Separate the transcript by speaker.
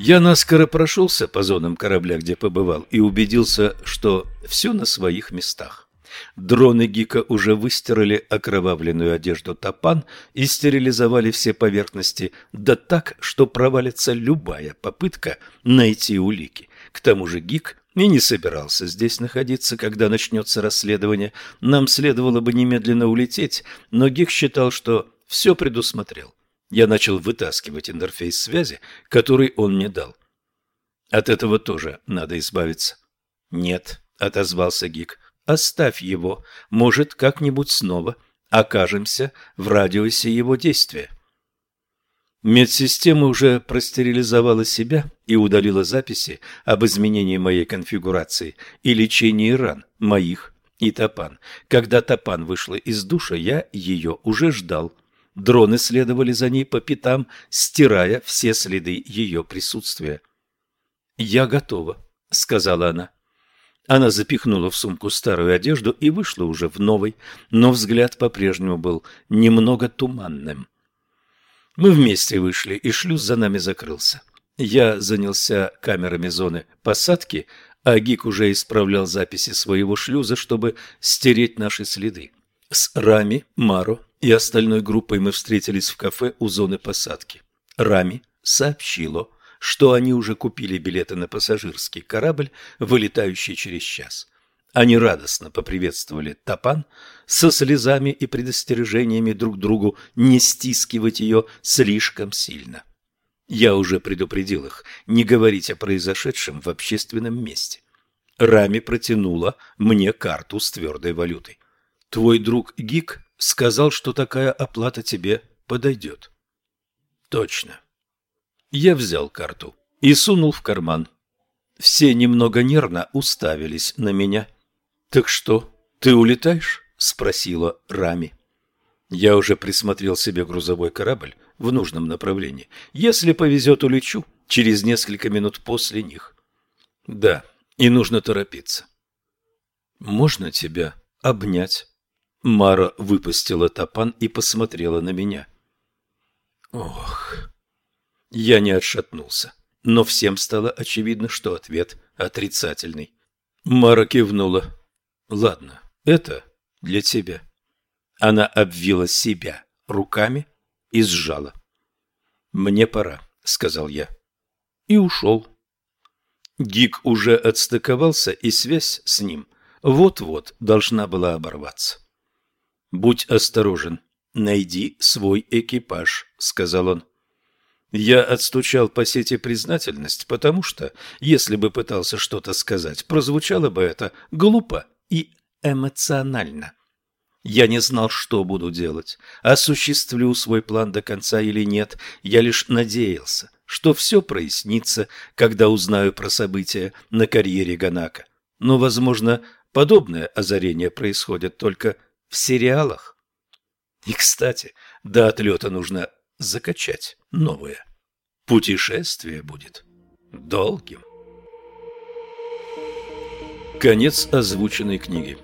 Speaker 1: Я наскоро прошелся по зонам корабля, где побывал, и убедился, что все на своих местах. Дроны Гика уже выстирали окровавленную одежду Топан и стерилизовали все поверхности, да так, что провалится любая попытка найти улики. К тому же Гик и не собирался здесь находиться, когда начнется расследование. Нам следовало бы немедленно улететь, но Гик считал, что все предусмотрел. Я начал вытаскивать интерфейс связи, который он мне дал. От этого тоже надо избавиться. Нет, отозвался Гик. Оставь его, может, как-нибудь снова окажемся в радиусе его действия. Медсистема уже простерилизовала себя и удалила записи об изменении моей конфигурации и лечении ран моих и Топан. Когда Топан вышла из душа, я ее уже ждал. Дроны следовали за ней по пятам, стирая все следы ее присутствия. «Я готова», — сказала она. Она запихнула в сумку старую одежду и вышла уже в новой, но взгляд по-прежнему был немного туманным. Мы вместе вышли, и шлюз за нами закрылся. Я занялся камерами зоны посадки, а Гик уже исправлял записи своего шлюза, чтобы стереть наши следы. С Рами, Маро и остальной группой мы встретились в кафе у зоны посадки. Рами сообщила, что они уже купили билеты на пассажирский корабль, вылетающий через час. Они радостно поприветствовали Тапан со слезами и предостережениями друг другу не стискивать ее слишком сильно. Я уже предупредил их не говорить о произошедшем в общественном месте. Рами протянула мне карту с твердой валютой. Твой друг Гик сказал, что такая оплата тебе подойдет. Точно. Я взял карту и сунул в карман. Все немного нервно уставились на меня. «Так что, ты улетаешь?» – спросила Рами. Я уже присмотрел себе грузовой корабль в нужном направлении. Если повезет, улечу через несколько минут после них. Да, и нужно торопиться. Можно тебя обнять? Мара выпустила топан и посмотрела на меня. Ох, я не отшатнулся, но всем стало очевидно, что ответ отрицательный. Мара кивнула. «Ладно, это для тебя». Она обвила себя руками и сжала. «Мне пора», — сказал я. И ушел. Гик уже отстыковался, и связь с ним вот-вот должна была оборваться. «Будь осторожен, найди свой экипаж», — сказал он. Я отстучал по сети признательность, потому что, если бы пытался что-то сказать, прозвучало бы это глупо и эмоционально. Я не знал, что буду делать, осуществлю свой план до конца или нет. Я лишь надеялся, что все прояснится, когда узнаю про события на карьере Ганака. Но, возможно, подобное озарение происходит только в сериалах. И, кстати, до отлета нужно закачать новое. Путешествие будет долгим. Конец озвученной книги.